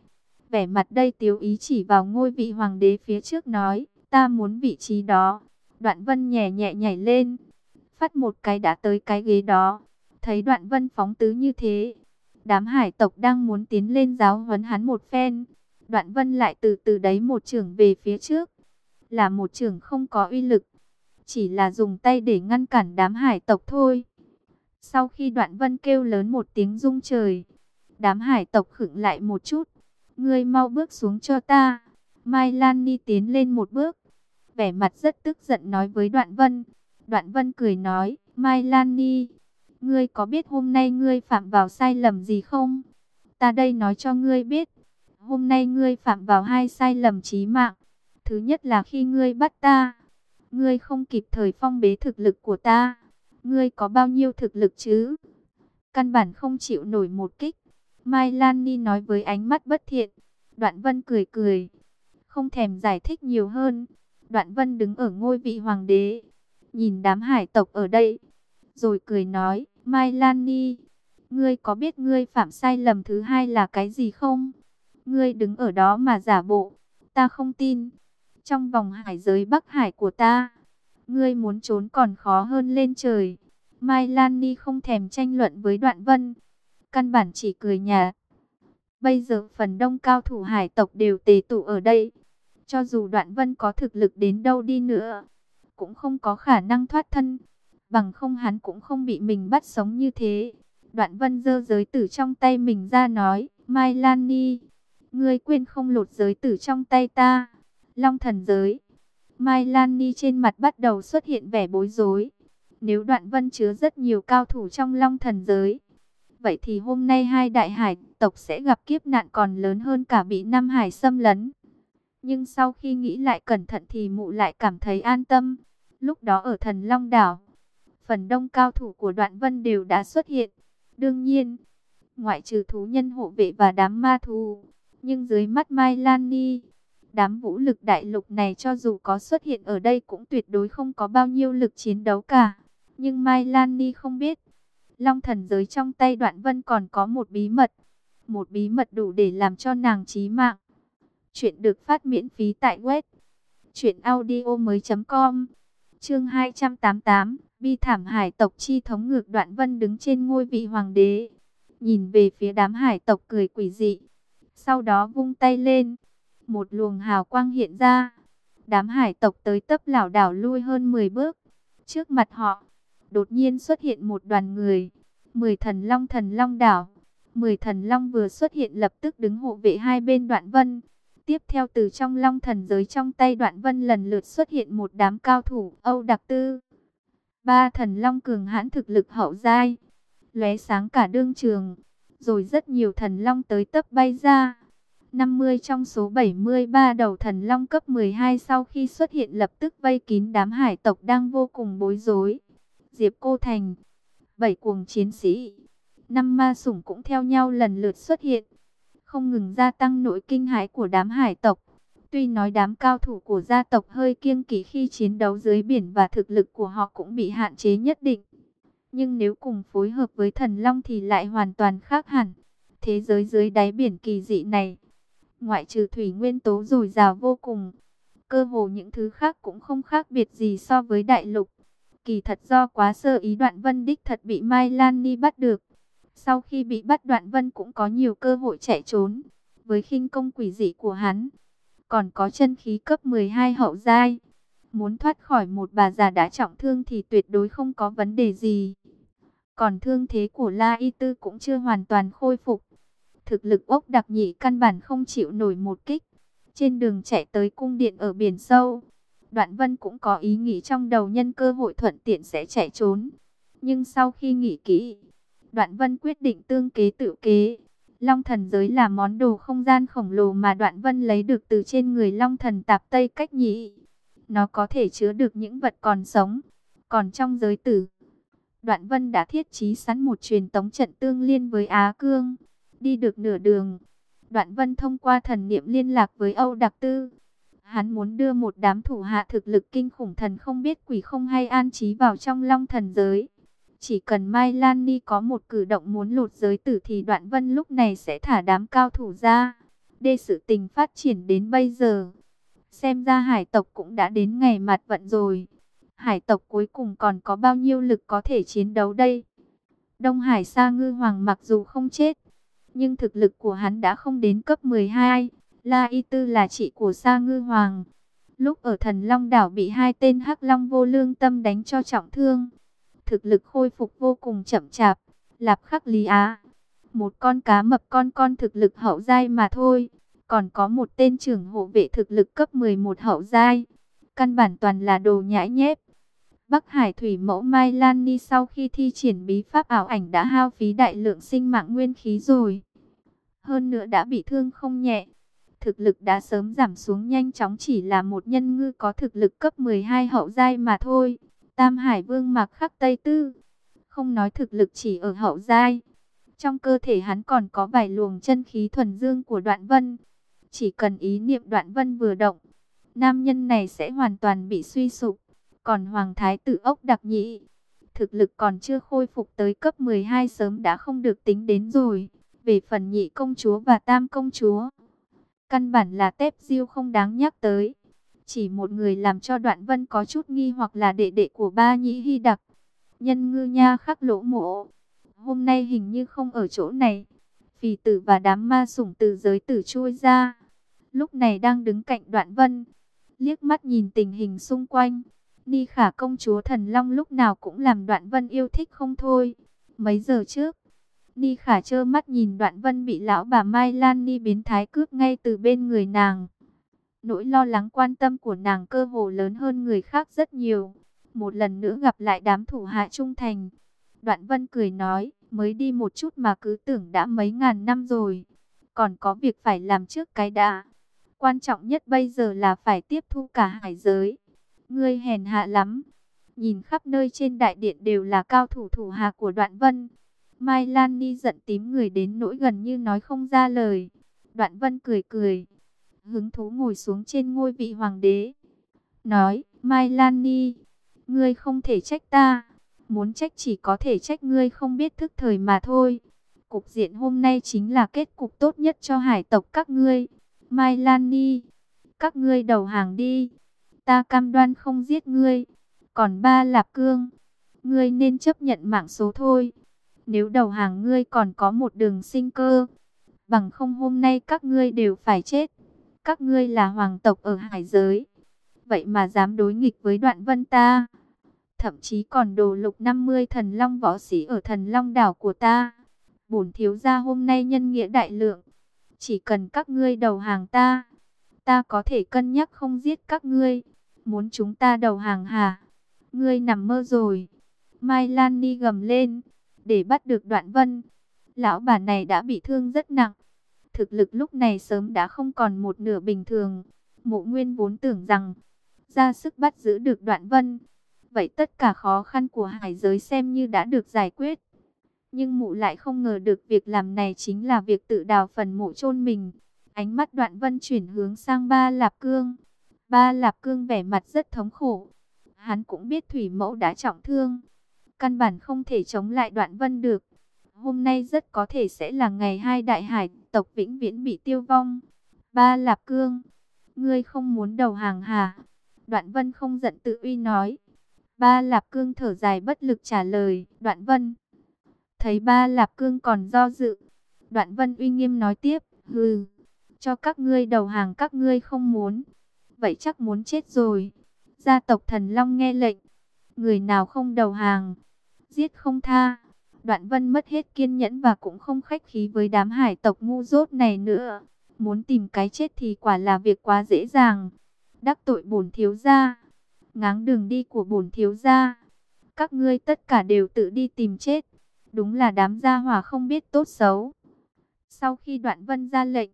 Vẻ mặt đây tiếu ý chỉ vào ngôi vị hoàng đế phía trước nói. Ta muốn vị trí đó. Đoạn vân nhẹ nhẹ nhảy lên, phát một cái đã tới cái ghế đó. Thấy đoạn vân phóng tứ như thế, đám hải tộc đang muốn tiến lên giáo huấn hắn một phen. Đoạn vân lại từ từ đấy một trưởng về phía trước, là một trưởng không có uy lực, chỉ là dùng tay để ngăn cản đám hải tộc thôi. Sau khi đoạn vân kêu lớn một tiếng rung trời, đám hải tộc khựng lại một chút. Ngươi mau bước xuống cho ta. Mai Lan Ni tiến lên một bước, vẻ mặt rất tức giận nói với đoạn vân. Đoạn vân cười nói, Mai Lan Ni, ngươi có biết hôm nay ngươi phạm vào sai lầm gì không? Ta đây nói cho ngươi biết, hôm nay ngươi phạm vào hai sai lầm chí mạng. Thứ nhất là khi ngươi bắt ta, ngươi không kịp thời phong bế thực lực của ta. Ngươi có bao nhiêu thực lực chứ? Căn bản không chịu nổi một kích. Mai Lan Ni nói với ánh mắt bất thiện. Đoạn vân cười cười. Không thèm giải thích nhiều hơn. Đoạn Vân đứng ở ngôi vị hoàng đế, nhìn đám hải tộc ở đây, rồi cười nói, Mai Lan Ni, ngươi có biết ngươi phạm sai lầm thứ hai là cái gì không? Ngươi đứng ở đó mà giả bộ, ta không tin. Trong vòng hải giới Bắc Hải của ta, ngươi muốn trốn còn khó hơn lên trời. Mai Lan Ni không thèm tranh luận với Đoạn Vân, căn bản chỉ cười nhạt. Bây giờ phần đông cao thủ hải tộc đều tề tụ ở đây. Cho dù Đoạn Vân có thực lực đến đâu đi nữa, cũng không có khả năng thoát thân. Bằng không hắn cũng không bị mình bắt sống như thế. Đoạn Vân dơ giới tử trong tay mình ra nói, Mai Lan Ni, ngươi quên không lột giới tử trong tay ta. Long thần giới. Mai Lan Ni trên mặt bắt đầu xuất hiện vẻ bối rối. Nếu Đoạn Vân chứa rất nhiều cao thủ trong Long thần giới, vậy thì hôm nay hai đại hải tộc sẽ gặp kiếp nạn còn lớn hơn cả bị Nam Hải xâm lấn. Nhưng sau khi nghĩ lại cẩn thận thì mụ lại cảm thấy an tâm. Lúc đó ở thần Long Đảo, phần đông cao thủ của đoạn vân đều đã xuất hiện. Đương nhiên, ngoại trừ thú nhân hộ vệ và đám ma thú, nhưng dưới mắt Mai Lan Ni, đám vũ lực đại lục này cho dù có xuất hiện ở đây cũng tuyệt đối không có bao nhiêu lực chiến đấu cả. Nhưng Mai Lan Ni không biết, Long thần giới trong tay đoạn vân còn có một bí mật. Một bí mật đủ để làm cho nàng chí mạng. Chuyện được phát miễn phí tại web. Chuyện audio mới com. Chương 288. Bi thảm hải tộc chi thống ngược đoạn vân đứng trên ngôi vị hoàng đế. Nhìn về phía đám hải tộc cười quỷ dị. Sau đó vung tay lên. Một luồng hào quang hiện ra. Đám hải tộc tới tấp lảo đảo lui hơn 10 bước. Trước mặt họ, đột nhiên xuất hiện một đoàn người. Mười thần long thần long đảo. Mười thần long vừa xuất hiện lập tức đứng hộ vệ hai bên đoạn vân. Tiếp theo từ trong long thần giới trong tay đoạn vân lần lượt xuất hiện một đám cao thủ Âu Đặc Tư. Ba thần long cường hãn thực lực hậu giai. lóe sáng cả đương trường. Rồi rất nhiều thần long tới tấp bay ra. 50 trong số 73 đầu thần long cấp 12 sau khi xuất hiện lập tức vây kín đám hải tộc đang vô cùng bối rối. Diệp Cô Thành, bảy cuồng chiến sĩ, năm ma sủng cũng theo nhau lần lượt xuất hiện, không ngừng gia tăng nỗi kinh hãi của đám hải tộc. Tuy nói đám cao thủ của gia tộc hơi kiêng kỵ khi chiến đấu dưới biển và thực lực của họ cũng bị hạn chế nhất định. Nhưng nếu cùng phối hợp với thần long thì lại hoàn toàn khác hẳn. Thế giới dưới đáy biển kỳ dị này, ngoại trừ thủy nguyên tố dồi dào vô cùng, cơ hồ những thứ khác cũng không khác biệt gì so với đại lục. Kỳ thật do quá sơ ý đoạn vân đích thật bị Mai Lan Ni bắt được. Sau khi bị bắt đoạn vân cũng có nhiều cơ hội chạy trốn. Với khinh công quỷ dị của hắn. Còn có chân khí cấp 12 hậu giai. Muốn thoát khỏi một bà già đã trọng thương thì tuyệt đối không có vấn đề gì. Còn thương thế của La Y Tư cũng chưa hoàn toàn khôi phục. Thực lực ốc đặc nhị căn bản không chịu nổi một kích. Trên đường chạy tới cung điện ở biển sâu Đoạn Vân cũng có ý nghĩ trong đầu nhân cơ hội thuận tiện sẽ chạy trốn. Nhưng sau khi nghĩ kỹ, Đoạn Vân quyết định tương kế tự kế. Long thần giới là món đồ không gian khổng lồ mà Đoạn Vân lấy được từ trên người Long thần tạp Tây cách nhị. Nó có thể chứa được những vật còn sống. Còn trong giới tử, Đoạn Vân đã thiết trí sẵn một truyền tống trận tương liên với Á Cương. Đi được nửa đường, Đoạn Vân thông qua thần niệm liên lạc với Âu Đặc Tư. Hắn muốn đưa một đám thủ hạ thực lực kinh khủng thần không biết quỷ không hay an trí vào trong long thần giới. Chỉ cần Mai Lan Ni có một cử động muốn lột giới tử thì đoạn vân lúc này sẽ thả đám cao thủ ra. Đê sự tình phát triển đến bây giờ. Xem ra hải tộc cũng đã đến ngày mặt vận rồi. Hải tộc cuối cùng còn có bao nhiêu lực có thể chiến đấu đây? Đông Hải Sa Ngư Hoàng mặc dù không chết, nhưng thực lực của hắn đã không đến cấp 12. La Y Tư là chị của Sa Ngư Hoàng. Lúc ở thần Long Đảo bị hai tên Hắc Long vô lương tâm đánh cho trọng thương. Thực lực khôi phục vô cùng chậm chạp. Lạp khắc Lý Á. Một con cá mập con con thực lực hậu giai mà thôi. Còn có một tên trưởng hộ vệ thực lực cấp 11 hậu giai. Căn bản toàn là đồ nhãi nhép. Bắc Hải Thủy Mẫu Mai Lan Ni sau khi thi triển bí pháp ảo ảnh đã hao phí đại lượng sinh mạng nguyên khí rồi. Hơn nữa đã bị thương không nhẹ thực lực đã sớm giảm xuống nhanh chóng chỉ là một nhân ngư có thực lực cấp 12 hậu giai mà thôi. Tam Hải Vương mặc khắc Tây Tư, không nói thực lực chỉ ở hậu giai. Trong cơ thể hắn còn có vài luồng chân khí thuần dương của đoạn vân. Chỉ cần ý niệm đoạn vân vừa động, nam nhân này sẽ hoàn toàn bị suy sụp. Còn Hoàng Thái tử ốc đặc nhị, thực lực còn chưa khôi phục tới cấp 12 sớm đã không được tính đến rồi. Về phần nhị công chúa và tam công chúa, căn bản là tép diêu không đáng nhắc tới. Chỉ một người làm cho đoạn vân có chút nghi hoặc là đệ đệ của ba nhị hy đặc. Nhân ngư nha khắc lỗ mộ. Hôm nay hình như không ở chỗ này. Phì tử và đám ma sủng từ giới tử chui ra. Lúc này đang đứng cạnh đoạn vân. Liếc mắt nhìn tình hình xung quanh. Ni khả công chúa thần long lúc nào cũng làm đoạn vân yêu thích không thôi. Mấy giờ trước. Ni khả trơ mắt nhìn đoạn vân bị lão bà Mai Lan Ni biến thái cướp ngay từ bên người nàng. Nỗi lo lắng quan tâm của nàng cơ hồ lớn hơn người khác rất nhiều. Một lần nữa gặp lại đám thủ hạ trung thành. Đoạn vân cười nói, mới đi một chút mà cứ tưởng đã mấy ngàn năm rồi. Còn có việc phải làm trước cái đã. Quan trọng nhất bây giờ là phải tiếp thu cả hải giới. Ngươi hèn hạ lắm. Nhìn khắp nơi trên đại điện đều là cao thủ thủ hạ của đoạn vân. Mai Lan Ni giận tím người đến nỗi gần như nói không ra lời. Đoạn vân cười cười. Hứng thú ngồi xuống trên ngôi vị hoàng đế. Nói, Mai Lan Ni, ngươi không thể trách ta. Muốn trách chỉ có thể trách ngươi không biết thức thời mà thôi. Cục diện hôm nay chính là kết cục tốt nhất cho hải tộc các ngươi. Mai Lan Ni, các ngươi đầu hàng đi. Ta cam đoan không giết ngươi. Còn ba Lạp Cương, ngươi nên chấp nhận mạng số thôi. Nếu đầu hàng ngươi còn có một đường sinh cơ, bằng không hôm nay các ngươi đều phải chết. Các ngươi là hoàng tộc ở hải giới, vậy mà dám đối nghịch với đoạn vân ta. Thậm chí còn đồ lục 50 thần long võ sĩ ở thần long đảo của ta. Bổn thiếu gia hôm nay nhân nghĩa đại lượng, chỉ cần các ngươi đầu hàng ta, ta có thể cân nhắc không giết các ngươi. Muốn chúng ta đầu hàng hả? Ngươi nằm mơ rồi. Mai Lan Ni gầm lên để bắt được đoạn vân. Lão bà này đã bị thương rất nặng. Thực lực lúc này sớm đã không còn một nửa bình thường. Mộ nguyên vốn tưởng rằng, ra sức bắt giữ được đoạn vân. Vậy tất cả khó khăn của hải giới xem như đã được giải quyết. Nhưng mụ lại không ngờ được việc làm này chính là việc tự đào phần mộ chôn mình. Ánh mắt đoạn vân chuyển hướng sang ba lạp cương. Ba lạp cương vẻ mặt rất thống khổ. Hắn cũng biết thủy mẫu đã trọng thương căn bản không thể chống lại đoạn vân được. Hôm nay rất có thể sẽ là ngày hai đại hải tộc vĩnh viễn bị tiêu vong. Ba Lạp Cương, ngươi không muốn đầu hàng hả? Đoạn vân không giận tự uy nói. Ba Lạp Cương thở dài bất lực trả lời, đoạn vân. Thấy ba Lạp Cương còn do dự. Đoạn vân uy nghiêm nói tiếp, hừ, cho các ngươi đầu hàng các ngươi không muốn. Vậy chắc muốn chết rồi. Gia tộc thần Long nghe lệnh. Người nào không đầu hàng, giết không tha. Đoạn vân mất hết kiên nhẫn và cũng không khách khí với đám hải tộc ngu dốt này nữa. Muốn tìm cái chết thì quả là việc quá dễ dàng. Đắc tội bổn thiếu gia, ngáng đường đi của bổn thiếu gia. Các ngươi tất cả đều tự đi tìm chết. Đúng là đám gia hỏa không biết tốt xấu. Sau khi đoạn vân ra lệnh,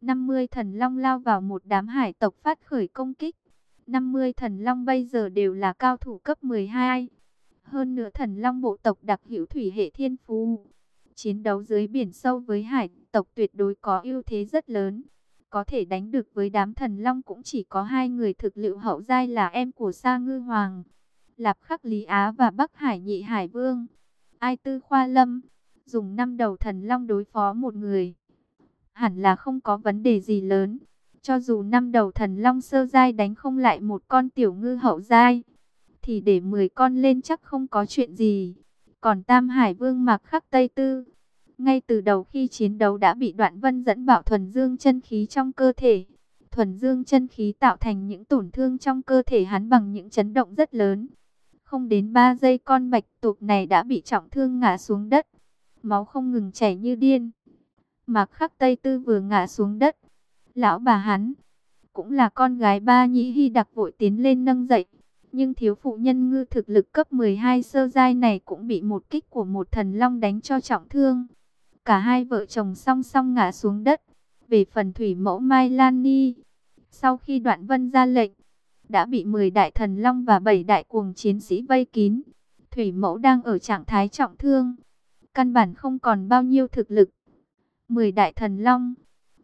50 thần long lao vào một đám hải tộc phát khởi công kích. 50 thần long bây giờ đều là cao thủ cấp 12. Hơn nữa thần long bộ tộc đặc hữu thủy hệ thiên phú. Chiến đấu dưới biển sâu với hải, tộc tuyệt đối có ưu thế rất lớn. Có thể đánh được với đám thần long cũng chỉ có hai người thực liệu hậu giai là em của Sa Ngư Hoàng. Lạp Khắc Lý Á và Bắc Hải Nhị Hải Vương. Ai Tư Khoa Lâm. Dùng năm đầu thần long đối phó một người. Hẳn là không có vấn đề gì lớn. Cho dù năm đầu thần long sơ giai đánh không lại một con tiểu ngư hậu giai thì để 10 con lên chắc không có chuyện gì. Còn Tam Hải Vương mặc khắc Tây Tư, ngay từ đầu khi chiến đấu đã bị Đoạn Vân dẫn bảo thuần dương chân khí trong cơ thể. Thuần dương chân khí tạo thành những tổn thương trong cơ thể hắn bằng những chấn động rất lớn. Không đến 3 giây con bạch tuộc này đã bị trọng thương ngã xuống đất. Máu không ngừng chảy như điên. Mạc khắc Tây Tư vừa ngã xuống đất. Lão bà hắn, cũng là con gái ba nhĩ hy đặc vội tiến lên nâng dậy. Nhưng thiếu phụ nhân ngư thực lực cấp 12 sơ giai này cũng bị một kích của một thần long đánh cho trọng thương. Cả hai vợ chồng song song ngã xuống đất. Về phần thủy mẫu Mai Lan Ni, sau khi đoạn vân ra lệnh, đã bị 10 đại thần long và 7 đại cuồng chiến sĩ vây kín. Thủy mẫu đang ở trạng thái trọng thương, căn bản không còn bao nhiêu thực lực. 10 đại thần long,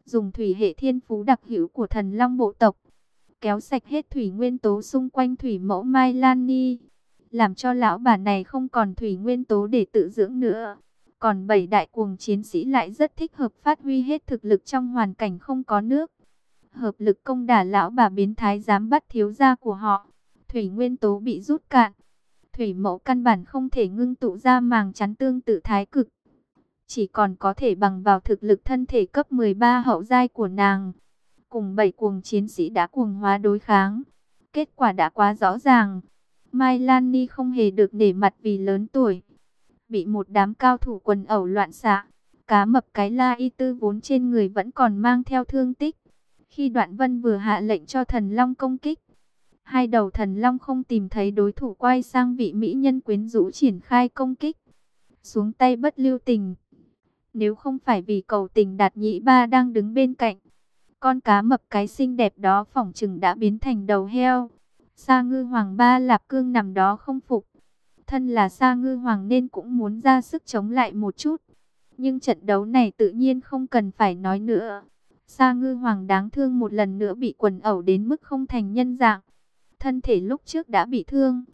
dùng thủy hệ thiên phú đặc hữu của thần long bộ tộc, kéo sạch hết thủy nguyên tố xung quanh thủy mẫu Mai Lan Ni, làm cho lão bà này không còn thủy nguyên tố để tự dưỡng nữa. Còn bảy đại cuồng chiến sĩ lại rất thích hợp phát huy hết thực lực trong hoàn cảnh không có nước. Hợp lực công đả lão bà biến thái dám bắt thiếu gia của họ. Thủy nguyên tố bị rút cạn. Thủy mẫu căn bản không thể ngưng tụ ra màng chắn tương tự thái cực. Chỉ còn có thể bằng vào thực lực thân thể cấp 13 hậu giai của nàng. Cùng bảy cuồng chiến sĩ đã cuồng hóa đối kháng. Kết quả đã quá rõ ràng. Mai Lan Ni không hề được nể mặt vì lớn tuổi. Bị một đám cao thủ quần ẩu loạn xạ. Cá mập cái la y tư vốn trên người vẫn còn mang theo thương tích. Khi đoạn vân vừa hạ lệnh cho thần long công kích. Hai đầu thần long không tìm thấy đối thủ quay sang vị mỹ nhân quyến rũ triển khai công kích. Xuống tay bất lưu tình. Nếu không phải vì cầu tình đạt nhị ba đang đứng bên cạnh. Con cá mập cái xinh đẹp đó phỏng chừng đã biến thành đầu heo. Sa ngư hoàng ba lạp cương nằm đó không phục. Thân là sa ngư hoàng nên cũng muốn ra sức chống lại một chút. Nhưng trận đấu này tự nhiên không cần phải nói nữa. Sa ngư hoàng đáng thương một lần nữa bị quần ẩu đến mức không thành nhân dạng. Thân thể lúc trước đã bị thương.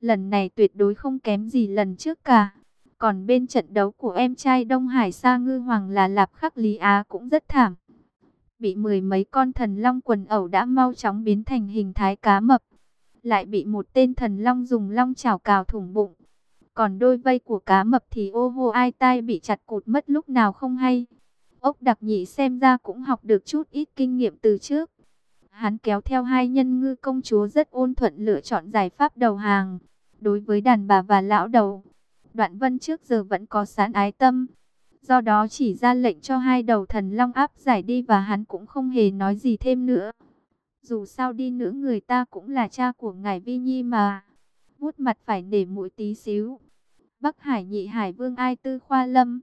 Lần này tuyệt đối không kém gì lần trước cả. Còn bên trận đấu của em trai Đông Hải, Sa ngư hoàng là Lạp Khắc Lý Á cũng rất thảm. Bị mười mấy con thần long quần ẩu đã mau chóng biến thành hình thái cá mập lại bị một tên thần long dùng long chảo cào thủng bụng. Còn đôi vây của cá mập thì ô hô ai tai bị chặt cụt mất lúc nào không hay. Ốc đặc nhị xem ra cũng học được chút ít kinh nghiệm từ trước. Hắn kéo theo hai nhân ngư công chúa rất ôn thuận lựa chọn giải pháp đầu hàng. Đối với đàn bà và lão đầu, đoạn vân trước giờ vẫn có sán ái tâm. Do đó chỉ ra lệnh cho hai đầu thần long áp giải đi và hắn cũng không hề nói gì thêm nữa. Dù sao đi nữa người ta cũng là cha của ngài Vi Nhi mà. Vuốt mặt phải để mũi tí xíu. Bắc Hải nhị hải vương ai tư khoa lâm.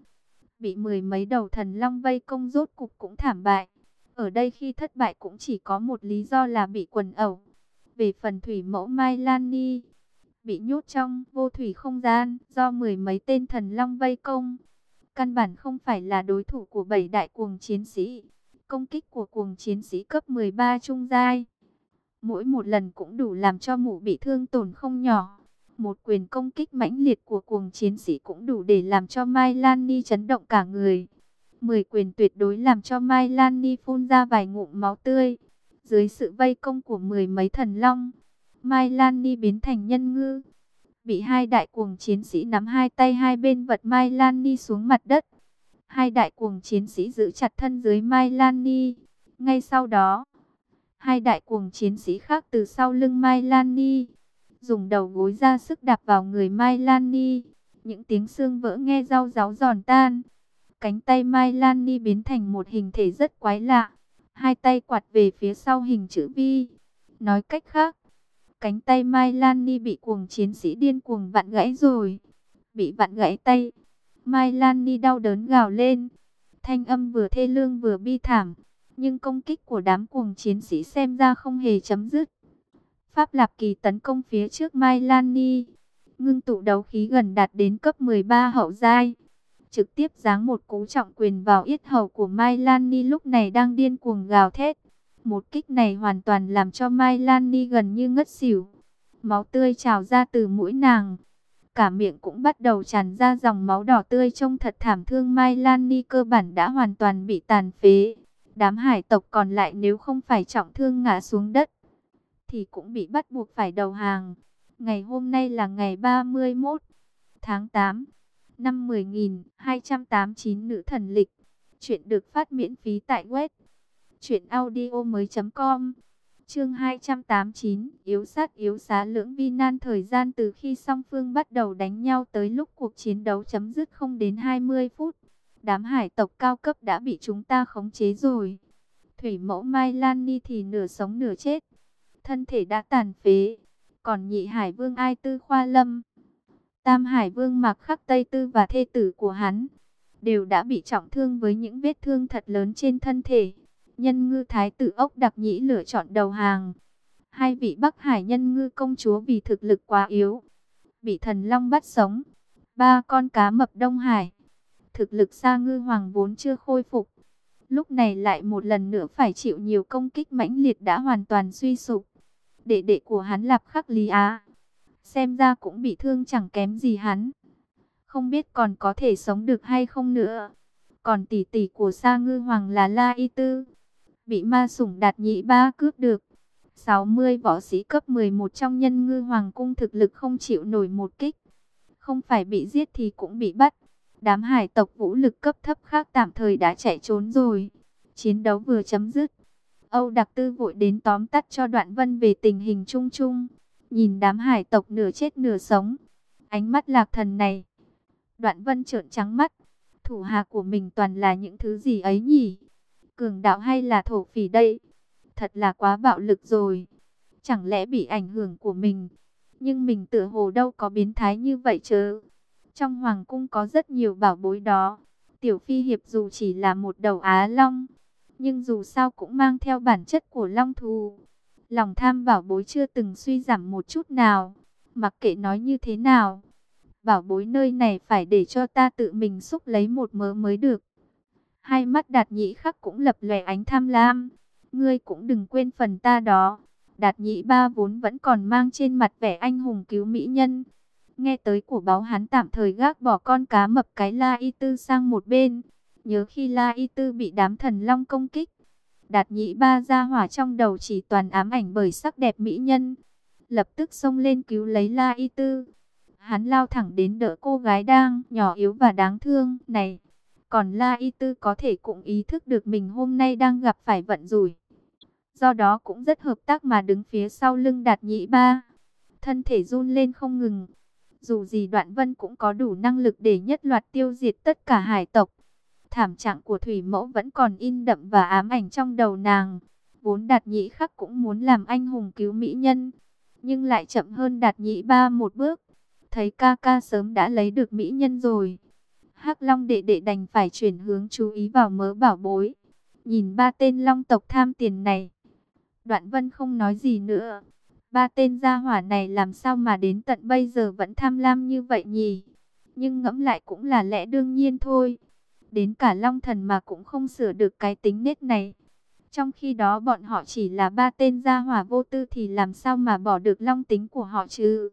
Bị mười mấy đầu thần long vây công rốt cục cũng thảm bại. Ở đây khi thất bại cũng chỉ có một lý do là bị quần ẩu. Về phần thủy mẫu Mai Lan Ni. Bị nhốt trong vô thủy không gian do mười mấy tên thần long vây công. Căn bản không phải là đối thủ của bảy đại cuồng chiến sĩ công kích của cuồng chiến sĩ cấp 13 trung giai. Mỗi một lần cũng đủ làm cho mụ bị thương tổn không nhỏ. Một quyền công kích mãnh liệt của cuồng chiến sĩ cũng đủ để làm cho Mai Lan Ni chấn động cả người. Mười quyền tuyệt đối làm cho Mai Lan Ni phun ra vài ngụm máu tươi. Dưới sự vây công của mười mấy thần long, Mai Lan Ni biến thành nhân ngư. Bị hai đại cuồng chiến sĩ nắm hai tay hai bên vật Mai Lan Ni xuống mặt đất. Hai đại cuồng chiến sĩ giữ chặt thân dưới Mai Lan Ni. Ngay sau đó, hai đại cuồng chiến sĩ khác từ sau lưng Mai Lan Ni. Dùng đầu gối ra sức đạp vào người Mai Lan Ni. Những tiếng xương vỡ nghe rau ráo giòn tan. Cánh tay Mai Lan Ni biến thành một hình thể rất quái lạ. Hai tay quạt về phía sau hình chữ V. Nói cách khác, cánh tay Mai Lan Ni bị cuồng chiến sĩ điên cuồng vặn gãy rồi. Bị vặn gãy tay. Mai Lan Ni đau đớn gào lên. Thanh âm vừa thê lương vừa bi thảm. Nhưng công kích của đám cuồng chiến sĩ xem ra không hề chấm dứt. Pháp Lạp Kỳ tấn công phía trước Mai Lan Ni. Ngưng tụ đấu khí gần đạt đến cấp 13 hậu giai. Trực tiếp giáng một cú trọng quyền vào yết hầu của Mai Lan Ni lúc này đang điên cuồng gào thét. Một kích này hoàn toàn làm cho Mai Lan Ni gần như ngất xỉu. Máu tươi trào ra từ mũi nàng cả miệng cũng bắt đầu tràn ra dòng máu đỏ tươi trông thật thảm thương Mai Lan Ni cơ bản đã hoàn toàn bị tàn phế. Đám hải tộc còn lại nếu không phải trọng thương ngã xuống đất, thì cũng bị bắt buộc phải đầu hàng. Ngày hôm nay là ngày 31 tháng 8 năm 10.289 nữ thần lịch. Chuyện được phát miễn phí tại web audio mới.com Chương 289, yếu sát yếu xá lưỡng vi nan thời gian từ khi song phương bắt đầu đánh nhau tới lúc cuộc chiến đấu chấm dứt không đến 20 phút. Đám hải tộc cao cấp đã bị chúng ta khống chế rồi. Thủy mẫu Mai Lan Ni thì nửa sống nửa chết. Thân thể đã tàn phế. Còn nhị hải vương Ai Tư Khoa Lâm, Tam hải vương Mạc Khắc Tây Tư và thê tử của hắn, đều đã bị trọng thương với những vết thương thật lớn trên thân thể nhân ngư thái tử ốc đặc nhĩ lựa chọn đầu hàng. Hai vị Bắc Hải nhân ngư công chúa vì thực lực quá yếu, bị thần long bắt sống. Ba con cá mập Đông Hải, thực lực xa ngư hoàng vốn chưa khôi phục. lúc này lại một lần nữa phải chịu nhiều công kích mãnh liệt đã hoàn toàn suy sụp. Đệ đệ của hắn Lạp Khắc Lý Á, xem ra cũng bị thương chẳng kém gì hắn. Không biết còn có thể sống được hay không nữa. Còn tỷ tỷ của Sa Ngư Hoàng là La Y Tư, bị ma sủng đạt nhị ba cướp được. 60 võ sĩ cấp 11 trong nhân ngư hoàng cung thực lực không chịu nổi một kích. Không phải bị giết thì cũng bị bắt. Đám hải tộc vũ lực cấp thấp khác tạm thời đã chạy trốn rồi. Chiến đấu vừa chấm dứt. Âu Đặc Tư vội đến tóm tắt cho Đoạn Vân về tình hình chung chung. Nhìn đám hải tộc nửa chết nửa sống. Ánh mắt lạc thần này. Đoạn Vân trợn trắng mắt. Thủ hạ của mình toàn là những thứ gì ấy nhỉ? Cường đạo hay là thổ phỉ đây? Thật là quá bạo lực rồi. Chẳng lẽ bị ảnh hưởng của mình? Nhưng mình tựa hồ đâu có biến thái như vậy chứ? Trong hoàng cung có rất nhiều bảo bối đó. Tiểu phi hiệp dù chỉ là một đầu á long, nhưng dù sao cũng mang theo bản chất của long thù. Lòng tham bảo bối chưa từng suy giảm một chút nào. Mặc kệ nói như thế nào, bảo bối nơi này phải để cho ta tự mình xúc lấy một mớ mới được. Hai mắt đạt nhĩ khắc cũng lập lòe ánh tham lam. Ngươi cũng đừng quên phần ta đó. Đạt nhĩ ba vốn vẫn còn mang trên mặt vẻ anh hùng cứu mỹ nhân. Nghe tới của báo hắn tạm thời gác bỏ con cá mập cái La Y Tư sang một bên. Nhớ khi La Y Tư bị đám thần long công kích. Đạt nhĩ ba ra hỏa trong đầu chỉ toàn ám ảnh bởi sắc đẹp mỹ nhân. Lập tức xông lên cứu lấy La Y Tư. Hắn lao thẳng đến đỡ cô gái đang nhỏ yếu và đáng thương, này. Còn La Y Tư có thể cũng ý thức được mình hôm nay đang gặp phải vận rủi. Do đó cũng rất hợp tác mà đứng phía sau lưng đạt nhĩ ba. Thân thể run lên không ngừng. Dù gì đoạn vân cũng có đủ năng lực để nhất loạt tiêu diệt tất cả hải tộc. Thảm trạng của Thủy Mẫu vẫn còn in đậm và ám ảnh trong đầu nàng. Vốn đạt nhĩ khắc cũng muốn làm anh hùng cứu mỹ nhân. Nhưng lại chậm hơn đạt nhĩ ba một bước. Thấy ca ca sớm đã lấy được mỹ nhân rồi hắc Long đệ đệ đành phải chuyển hướng chú ý vào mớ bảo bối. Nhìn ba tên Long tộc tham tiền này. Đoạn Vân không nói gì nữa. Ba tên gia hỏa này làm sao mà đến tận bây giờ vẫn tham lam như vậy nhỉ? Nhưng ngẫm lại cũng là lẽ đương nhiên thôi. Đến cả Long Thần mà cũng không sửa được cái tính nết này. Trong khi đó bọn họ chỉ là ba tên gia hỏa vô tư thì làm sao mà bỏ được long tính của họ chứ?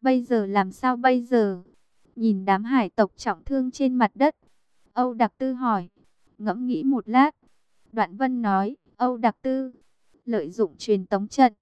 Bây giờ làm sao bây giờ? Nhìn đám hải tộc trọng thương trên mặt đất. Âu Đặc Tư hỏi. Ngẫm nghĩ một lát. Đoạn Vân nói. Âu Đặc Tư lợi dụng truyền tống trận,